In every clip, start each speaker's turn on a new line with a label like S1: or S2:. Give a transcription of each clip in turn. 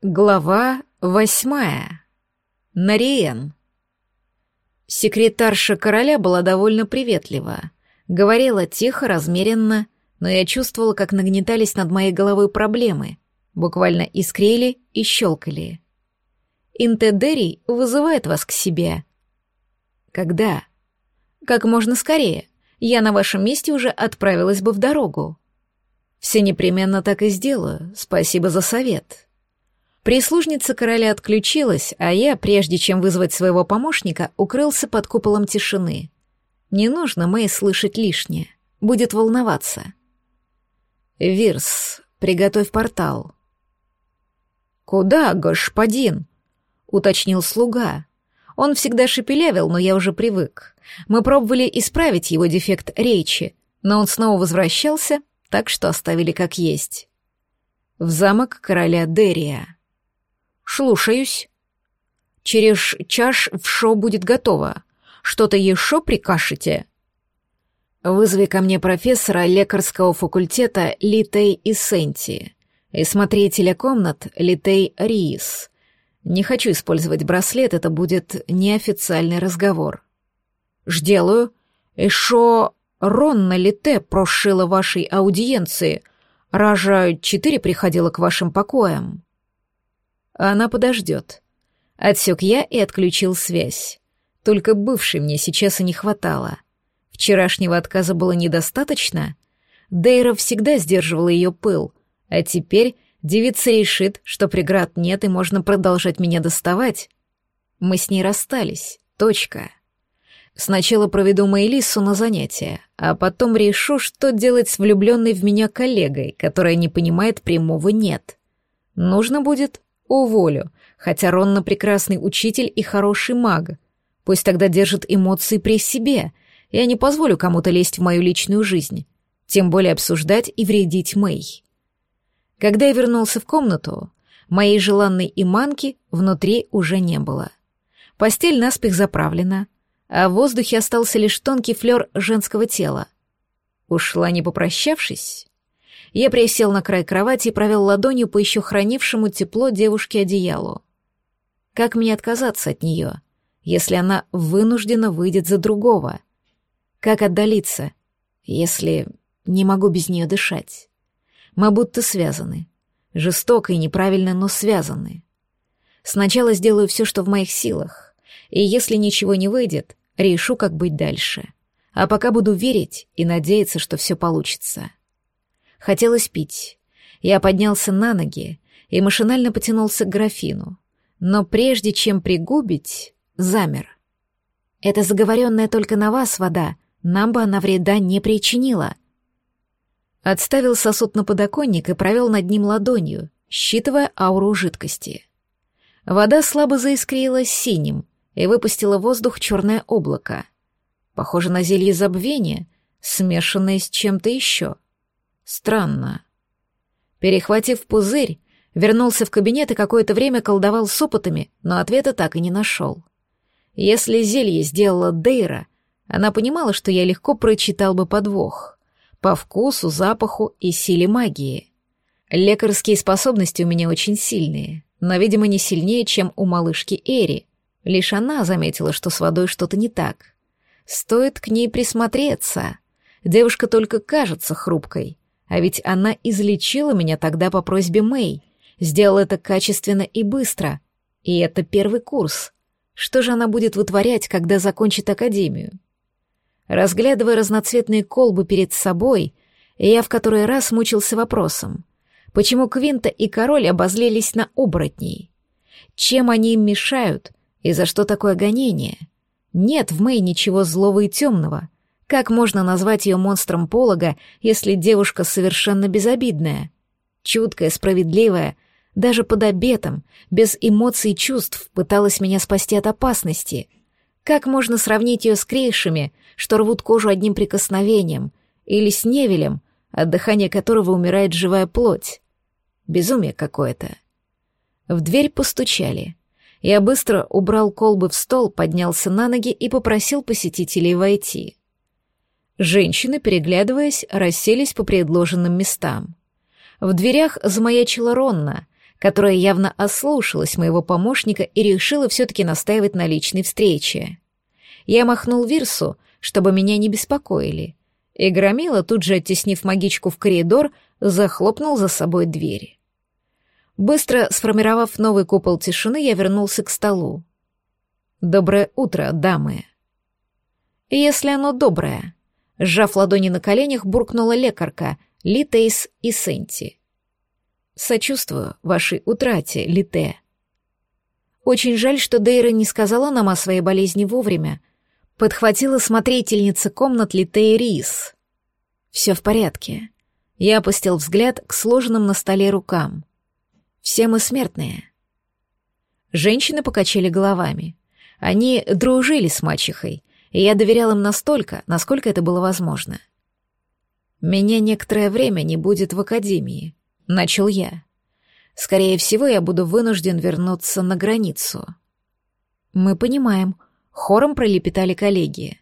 S1: Глава восьмая. Нариен. Секретарша короля была довольно приветлива. Говорила тихо, размеренно, но я чувствовала, как нагнетались над моей головой проблемы. Буквально искрили и щелкали. Интедерий вызывает вас к себе. Когда? Как можно скорее. Я на вашем месте уже отправилась бы в дорогу. Все непременно так и сделаю. Спасибо за совет. Прислужница короля отключилась, а я, прежде чем вызвать своего помощника, укрылся под куполом тишины. Не нужно Мэй слышать лишнее. Будет волноваться. «Вирс, приготовь портал». «Куда, господин?» — уточнил слуга. Он всегда шепелявил, но я уже привык. Мы пробовали исправить его дефект речи, но он снова возвращался, так что оставили как есть. В замок короля Дерия. «Слушаюсь». «Через час вшо будет готово. Что-то еще прикажете?» «Вызови ко мне профессора лекарского факультета Литей Иссенти и смотрителя комнат Литей Риис. Не хочу использовать браслет, это будет неофициальный разговор». «Жделаю. Шо Ронна Лите прошила вашей аудиенции? Ража четыре приходила к вашим покоям?» Она подождет. Отсек я и отключил связь. Только бывшей мне сейчас и не хватало. Вчерашнего отказа было недостаточно. Дейра всегда сдерживала ее пыл, а теперь девица решит, что преград нет и можно продолжать меня доставать. Мы с ней расстались. Точка. Сначала проведу Мэйлису на занятия, а потом решу, что делать с влюбленной в меня коллегой, которая не понимает прямого «нет». Нужно будет Уволю, хотя Ронна прекрасный учитель и хороший маг. Пусть тогда держит эмоции при себе. Я не позволю кому-то лезть в мою личную жизнь, тем более обсуждать и вредить Мэй. Когда я вернулся в комнату, моей желанной иманки внутри уже не было. Постель наспех заправлена, а в воздухе остался лишь тонкий флер женского тела. Ушла не попрощавшись? Я присел на край кровати и провел ладонью по еще хранившему тепло девушке одеялу. Как мне отказаться от нее, если она вынуждена выйдет за другого? Как отдалиться, если не могу без нее дышать? Мы будто связаны. Жестоко и неправильно, но связаны. Сначала сделаю все, что в моих силах, и если ничего не выйдет, решу, как быть дальше. А пока буду верить и надеяться, что все получится. Хотелось пить. Я поднялся на ноги и машинально потянулся к графину. Но прежде чем пригубить, замер. Это заговоренная только на вас вода, нам бы она вреда не причинила. Отставил сосуд на подоконник и провел над ним ладонью, считывая ауру жидкости. Вода слабо заискрилась синим и выпустила в воздух черное облако. Похоже на зелье забвения, смешанное с чем-то еще — Странно. Перехватив пузырь, вернулся в кабинет и какое-то время колдовал с опытами, но ответа так и не нашел. Если зелье сделала Дейра, она понимала, что я легко прочитал бы подвох. По вкусу, запаху и силе магии. Лекарские способности у меня очень сильные, но, видимо, не сильнее, чем у малышки Эри. Лишь она заметила, что с водой что-то не так. Стоит к ней присмотреться. Девушка только кажется хрупкой, а ведь она излечила меня тогда по просьбе Мэй. Сделала это качественно и быстро. И это первый курс. Что же она будет вытворять, когда закончит академию? Разглядывая разноцветные колбы перед собой, я в который раз мучился вопросом. Почему Квинта и король обозлились на оборотней? Чем они им мешают? И за что такое гонение? Нет в Мэй ничего злого и темного — как можно назвать ее монстром полога, если девушка совершенно безобидная? Чуткая, справедливая, даже под обетом, без эмоций и чувств пыталась меня спасти от опасности. Как можно сравнить ее с крейшами, что рвут кожу одним прикосновением, или с невелем, от дыхания которого умирает живая плоть? Безумие какое-то. В дверь постучали. Я быстро убрал колбы в стол, поднялся на ноги и попросил посетителей войти. Женщины, переглядываясь, расселись по предложенным местам. В дверях замаячила Ронна, которая явно ослушалась моего помощника и решила все-таки настаивать на личной встрече. Я махнул Вирсу, чтобы меня не беспокоили, и Громила, тут же оттеснив магичку в коридор, захлопнул за собой двери. Быстро сформировав новый купол тишины, я вернулся к столу. «Доброе утро, дамы!» «Если оно доброе», — сжав ладони на коленях, буркнула лекарка, Литейс и Сенти. «Сочувствую вашей утрате, Лите». «Очень жаль, что Дейра не сказала нам о своей болезни вовремя», — подхватила смотрительница комнат Литея Рис. «Все в порядке». Я опустил взгляд к сложенным на столе рукам. «Все мы смертные». Женщины покачали головами. Они дружили с мачехой, и я доверял им настолько, насколько это было возможно. «Меня некоторое время не будет в академии», — начал я. «Скорее всего, я буду вынужден вернуться на границу». «Мы понимаем», — хором пролепетали коллеги.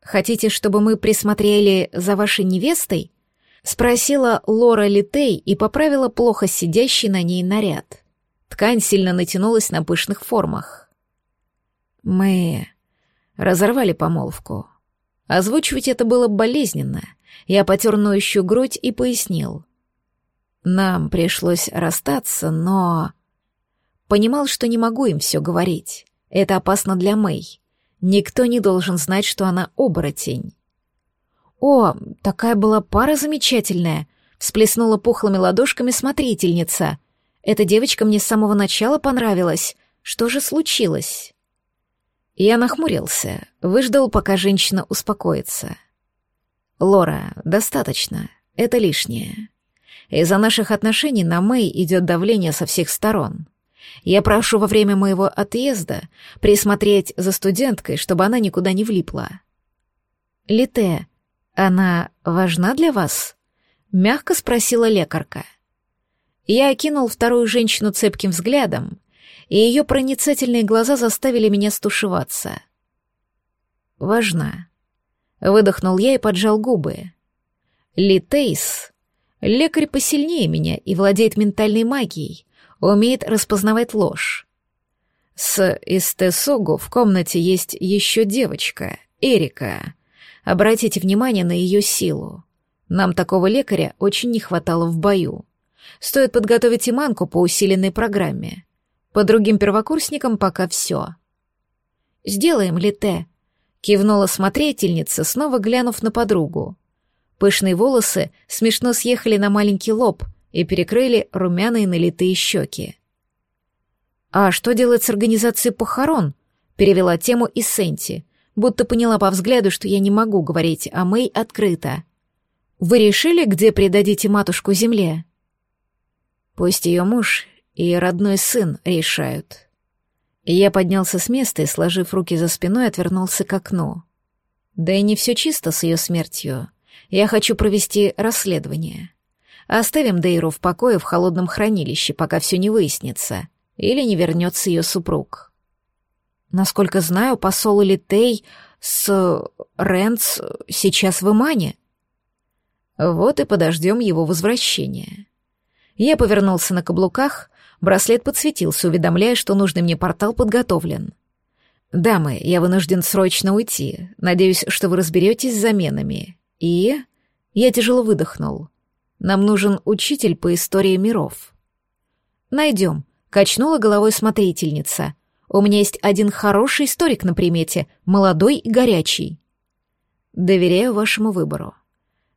S1: «Хотите, чтобы мы присмотрели за вашей невестой?» — спросила Лора Литей и поправила плохо сидящий на ней наряд. Ткань сильно натянулась на пышных формах. «Мы разорвали помолвку. Озвучивать это было болезненно. Я потер ноющую грудь и пояснил. Нам пришлось расстаться, но... Понимал, что не могу им все говорить. Это опасно для Мэй. Никто не должен знать, что она оборотень. «О, такая была пара замечательная!» — всплеснула пухлыми ладошками смотрительница. «Эта девочка мне с самого начала понравилась. Что же случилось?» Я нахмурился, выждал, пока женщина успокоится. «Лора, достаточно. Это лишнее. Из-за наших отношений на Мэй идет давление со всех сторон. Я прошу во время моего отъезда присмотреть за студенткой, чтобы она никуда не влипла». «Лите, она важна для вас?» — мягко спросила лекарка. Я окинул вторую женщину цепким взглядом и ее проницательные глаза заставили меня стушеваться. «Важна», — выдохнул я и поджал губы. «Литейс — лекарь посильнее меня и владеет ментальной магией, умеет распознавать ложь. С Истесугу в комнате есть еще девочка, Эрика. Обратите внимание на ее силу. Нам такого лекаря очень не хватало в бою. Стоит подготовить Иманку по усиленной программе. По другим первокурсникам пока все. «Сделаем ли те?» — кивнула смотрительница, снова глянув на подругу. Пышные волосы смешно съехали на маленький лоб и перекрыли румяные налитые щеки. «А что делать с организацией похорон?» — перевела тему из Сенти, будто поняла по взгляду, что я не могу говорить о Мэй открыто. «Вы решили, где предадите матушку земле?» «Пусть ее муж и родной сын решают. Я поднялся с места и, сложив руки за спиной, отвернулся к окну. Да и не все чисто с ее смертью. Я хочу провести расследование. Оставим Дейру в покое в холодном хранилище, пока все не выяснится, или не вернется ее супруг. Насколько знаю, посол Литей с Ренц сейчас в Имане. Вот и подождем его возвращения. Я повернулся на каблуках, Браслет подсветился, уведомляя, что нужный мне портал подготовлен. «Дамы, я вынужден срочно уйти. Надеюсь, что вы разберетесь с заменами. И...» Я тяжело выдохнул. «Нам нужен учитель по истории миров». «Найдем», — качнула головой смотрительница. «У меня есть один хороший историк на примете, молодой и горячий». «Доверяю вашему выбору».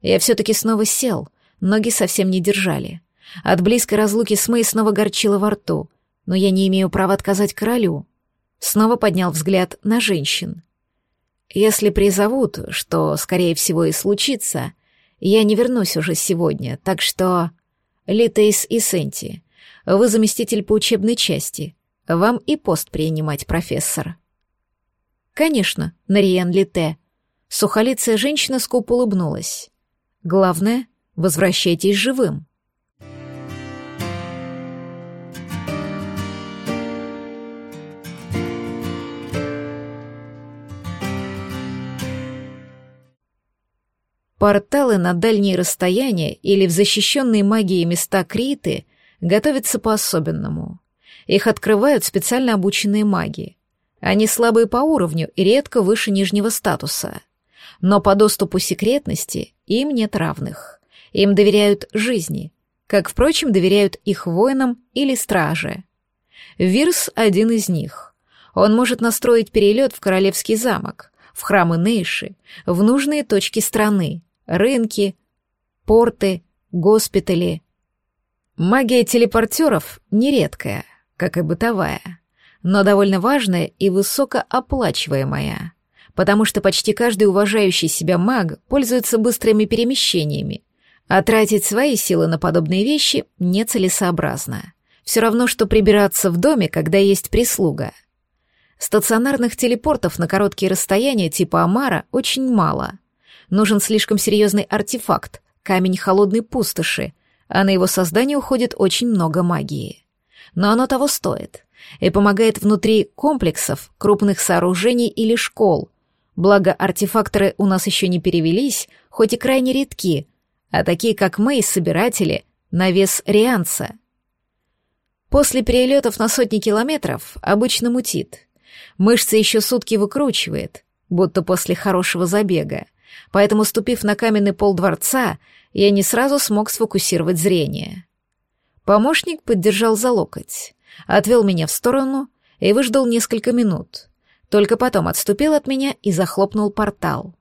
S1: Я все-таки снова сел, ноги совсем не держали. От близкой разлуки с Мэй снова горчило во рту, но я не имею права отказать королю. Снова поднял взгляд на женщин. Если призовут, что, скорее всего, и случится, я не вернусь уже сегодня, так что... Литейс и Сенти, вы заместитель по учебной части. Вам и пост принимать, профессор. Конечно, Нариен Лите. Сухолицая женщина скупо улыбнулась. Главное, возвращайтесь живым. Порталы на дальние расстояния или в защищенные магией места Криты готовится по-особенному. Их открывают специально обученные маги. Они слабые по уровню и редко выше нижнего статуса. Но по доступу секретности им нет равных. Им доверяют жизни, как, впрочем, доверяют их воинам или страже. Вирс — один из них. Он может настроить перелет в Королевский замок, в храмы Нейши, в нужные точки страны, рынки, порты, госпитали. Магия телепортеров нередкая, как и бытовая, но довольно важная и высокооплачиваемая, потому что почти каждый уважающий себя маг пользуется быстрыми перемещениями, а тратить свои силы на подобные вещи нецелесообразно. Все равно, что прибираться в доме, когда есть прислуга — Стационарных телепортов на короткие расстояния типа Амара очень мало. Нужен слишком серьезный артефакт, камень холодной пустоши, а на его создание уходит очень много магии. Но оно того стоит и помогает внутри комплексов, крупных сооружений или школ. Благо, артефакторы у нас еще не перевелись, хоть и крайне редки, а такие, как мы, собиратели, на вес рианца. После перелетов на сотни километров обычно мутит — Мышцы еще сутки выкручивает, будто после хорошего забега. Поэтому, ступив на каменный пол дворца, я не сразу смог сфокусировать зрение. Помощник поддержал за локоть, отвел меня в сторону и выждал несколько минут. Только потом отступил от меня и захлопнул портал.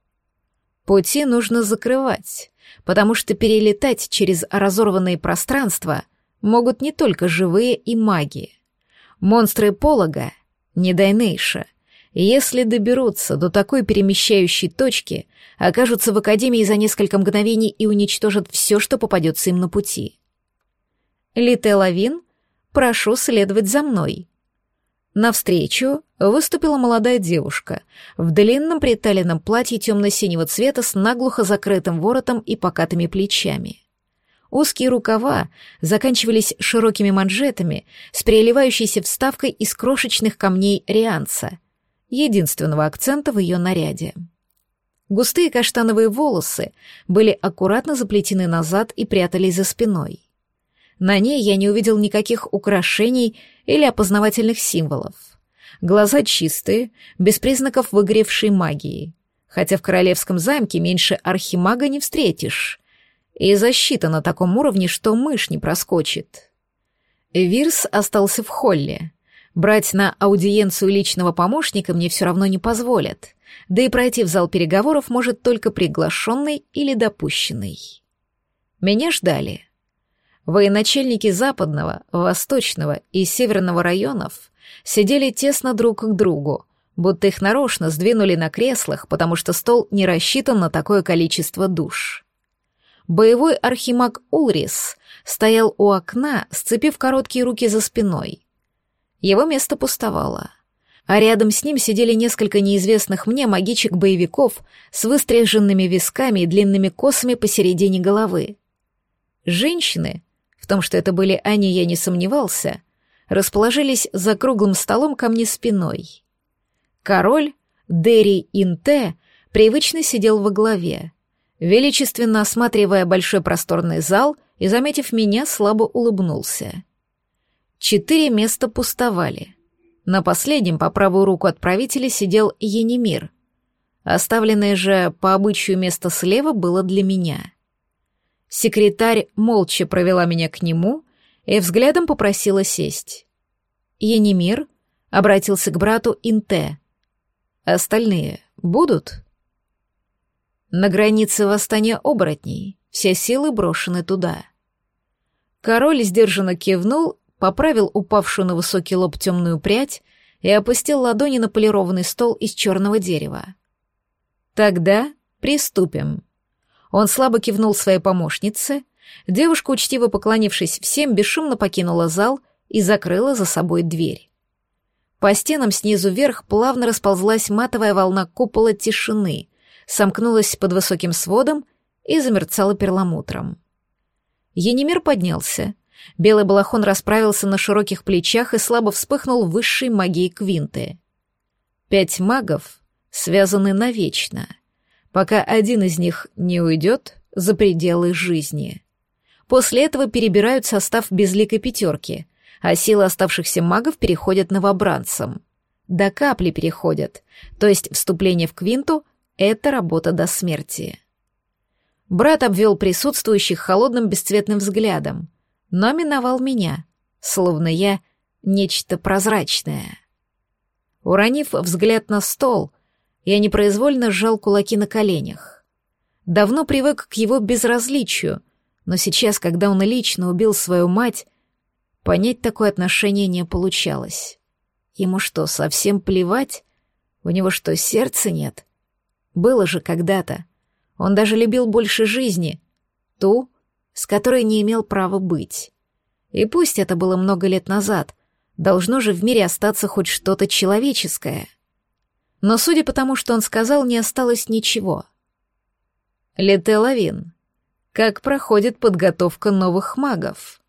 S1: Пути нужно закрывать, потому что перелетать через разорванные пространства могут не только живые и маги. Монстры полога не Дайнейша. Если доберутся до такой перемещающей точки, окажутся в Академии за несколько мгновений и уничтожат все, что попадется им на пути. Лите Лавин, прошу следовать за мной. Навстречу выступила молодая девушка в длинном приталенном платье темно-синего цвета с наглухо закрытым воротом и покатыми плечами. Узкие рукава заканчивались широкими манжетами с переливающейся вставкой из крошечных камней рианца, единственного акцента в ее наряде. Густые каштановые волосы были аккуратно заплетены назад и прятались за спиной. На ней я не увидел никаких украшений или опознавательных символов. Глаза чистые, без признаков выгоревшей магии. Хотя в королевском замке меньше архимага не встретишь. И защита на таком уровне, что мышь не проскочит. Вирс остался в холле. Брать на аудиенцию личного помощника мне все равно не позволят, да и пройти в зал переговоров может только приглашенный или допущенный. Меня ждали. Военачальники западного, восточного и северного районов сидели тесно друг к другу, будто их нарочно сдвинули на креслах, потому что стол не рассчитан на такое количество душ. Боевой архимаг Улрис стоял у окна, сцепив короткие руки за спиной. Его место пустовало. А рядом с ним сидели несколько неизвестных мне магичек-боевиков с выстриженными висками и длинными косами посередине головы. Женщины, в том, что это были они, я не сомневался, расположились за круглым столом ко мне спиной. Король, Дерри Инте, привычно сидел во главе — величественно осматривая большой просторный зал и, заметив меня, слабо улыбнулся. Четыре места пустовали. На последнем по правую руку от правителя сидел Енимир. Оставленное же по обычаю место слева было для меня. Секретарь молча провела меня к нему и взглядом попросила сесть. Енимир обратился к брату Инте. «Остальные будут?» На границе восстания оборотней все силы брошены туда. Король сдержанно кивнул, поправил упавшую на высокий лоб темную прядь и опустил ладони на полированный стол из черного дерева. «Тогда приступим». Он слабо кивнул своей помощнице, девушка, учтиво поклонившись всем, бесшумно покинула зал и закрыла за собой дверь. По стенам снизу вверх плавно расползлась матовая волна купола тишины, сомкнулась под высоким сводом и замерцала перламутром. Енимир поднялся. Белый балахон расправился на широких плечах и слабо вспыхнул высшей магией Квинты. Пять магов связаны навечно, пока один из них не уйдет за пределы жизни. После этого перебирают состав безликой пятерки, а силы оставшихся магов переходят новобранцам. До капли переходят, то есть вступление в квинту — это работа до смерти. Брат обвел присутствующих холодным бесцветным взглядом, но миновал меня, словно я — нечто прозрачное. Уронив взгляд на стол, я непроизвольно сжал кулаки на коленях. Давно привык к его безразличию, но сейчас, когда он лично убил свою мать, понять такое отношение не получалось. Ему что, совсем плевать? У него что, сердца нет? Было же когда-то. Он даже любил больше жизни, ту, с которой не имел права быть. И пусть это было много лет назад, должно же в мире остаться хоть что-то человеческое. Но судя по тому, что он сказал, не осталось ничего. Лете Лавин, как проходит подготовка новых магов?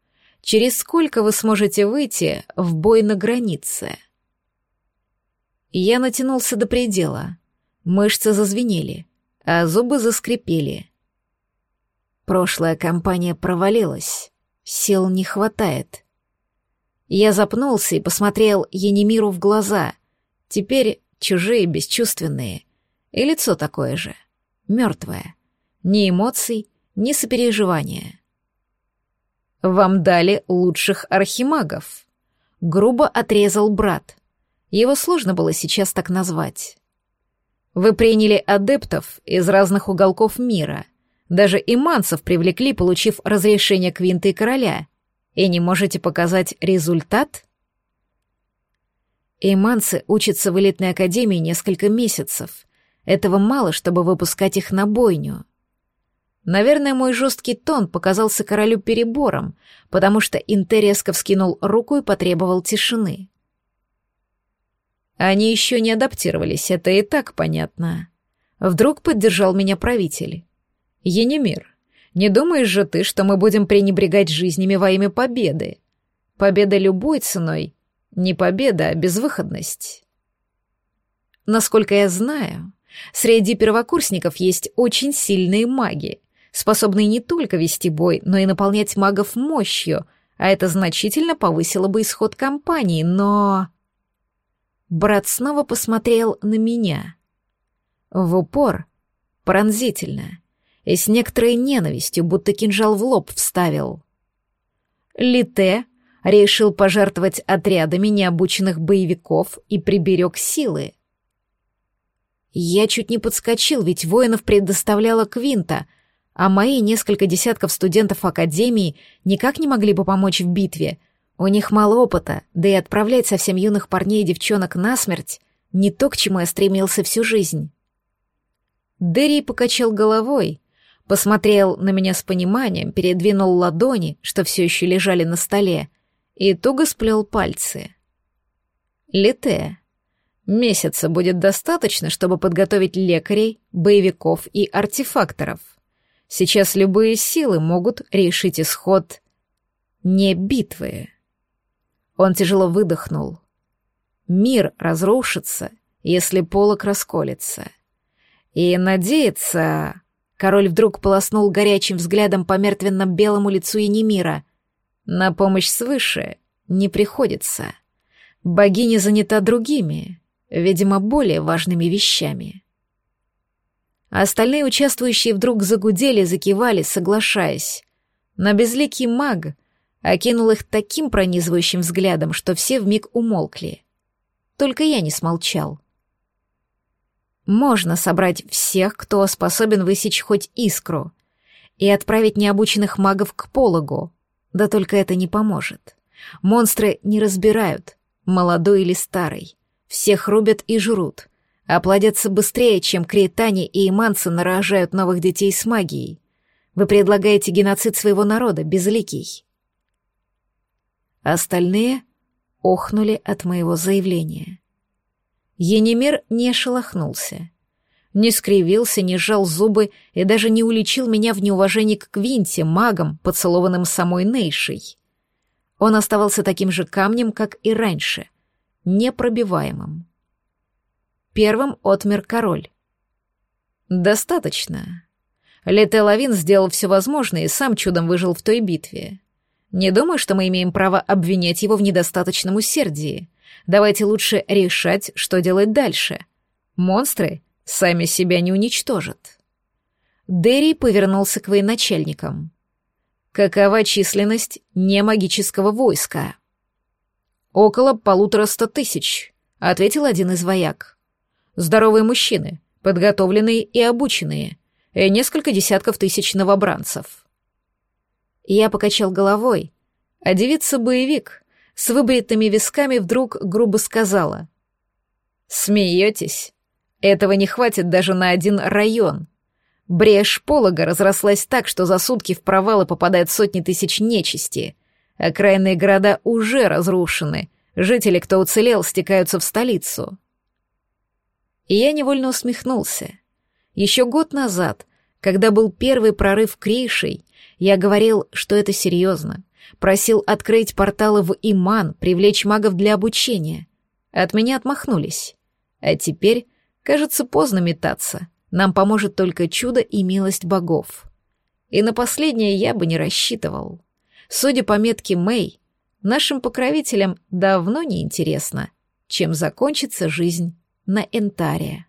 S1: Через сколько вы сможете выйти в бой на границе? Я натянулся до предела. Мышцы зазвенели, а зубы заскрипели. Прошлая кампания провалилась. Сил не хватает. Я запнулся и посмотрел Енимиру в глаза. Теперь чужие, бесчувственные. И лицо такое же. Мертвое. Ни эмоций, ни сопереживания. «Вам дали лучших архимагов», — грубо отрезал брат. Его сложно было сейчас так назвать. «Вы приняли адептов из разных уголков мира. Даже иманцев привлекли, получив разрешение Квинты и Короля. И не можете показать результат?» Иманцы учатся в элитной академии несколько месяцев. Этого мало, чтобы выпускать их на бойню. Наверное, мой жесткий тон показался королю перебором, потому что Интереско вскинул руку и потребовал тишины. Они еще не адаптировались, это и так понятно. Вдруг поддержал меня правитель. Енемир, не думаешь же ты, что мы будем пренебрегать жизнями во имя победы? Победа любой ценой — не победа, а безвыходность. Насколько я знаю, среди первокурсников есть очень сильные маги, способный не только вести бой, но и наполнять магов мощью, а это значительно повысило бы исход кампании, но... Брат снова посмотрел на меня. В упор, пронзительно, и с некоторой ненавистью, будто кинжал в лоб вставил. Лите решил пожертвовать отрядами необученных боевиков и приберег силы. Я чуть не подскочил, ведь воинов предоставляла Квинта, а мои несколько десятков студентов Академии никак не могли бы помочь в битве. У них мало опыта, да и отправлять совсем юных парней и девчонок насмерть — не то, к чему я стремился всю жизнь. Дерри покачал головой, посмотрел на меня с пониманием, передвинул ладони, что все еще лежали на столе, и туго сплел пальцы. Лите. Месяца будет достаточно, чтобы подготовить лекарей, боевиков и артефакторов — Сейчас любые силы могут решить исход не битвы. Он тяжело выдохнул. Мир разрушится, если полок расколется. И надеяться... Король вдруг полоснул горячим взглядом по мертвенно-белому лицу Енемира. На помощь свыше не приходится. Богиня занята другими, видимо, более важными вещами а остальные участвующие вдруг загудели, закивали, соглашаясь. Но безликий маг окинул их таким пронизывающим взглядом, что все вмиг умолкли. Только я не смолчал. Можно собрать всех, кто способен высечь хоть искру, и отправить необученных магов к пологу, да только это не поможет. Монстры не разбирают, молодой или старый. Всех рубят и жрут — а плодятся быстрее, чем крейтане и иманцы нарожают новых детей с магией. Вы предлагаете геноцид своего народа, безликий. Остальные охнули от моего заявления. Енемир не шелохнулся, не скривился, не сжал зубы и даже не уличил меня в неуважении к Квинте, магом, поцелованным самой Нейшей. Он оставался таким же камнем, как и раньше, непробиваемым. Первым отмер король. «Достаточно. Лете Лавин сделал все возможное и сам чудом выжил в той битве. Не думаю, что мы имеем право обвинять его в недостаточном усердии. Давайте лучше решать, что делать дальше. Монстры сами себя не уничтожат. Дерри повернулся к военачальникам. Какова численность немагического войска? Около полутораста тысяч, ответил один из вояк. Здоровые мужчины, подготовленные и обученные, и несколько десятков тысяч новобранцев. Я покачал головой, а девица-боевик с выбритыми висками вдруг грубо сказала. «Смеетесь? Этого не хватит даже на один район. Брешь полога разрослась так, что за сутки в провалы попадают сотни тысяч нечисти. Окраинные города уже разрушены, жители, кто уцелел, стекаются в столицу». И я невольно усмехнулся. Еще год назад, когда был первый прорыв Кришей, я говорил, что это серьезно. Просил открыть порталы в Иман, привлечь магов для обучения. От меня отмахнулись. А теперь, кажется, поздно метаться. Нам поможет только чудо и милость богов. И на последнее я бы не рассчитывал. Судя по метке Мэй, нашим покровителям давно не интересно, чем закончится жизнь на Энтаре.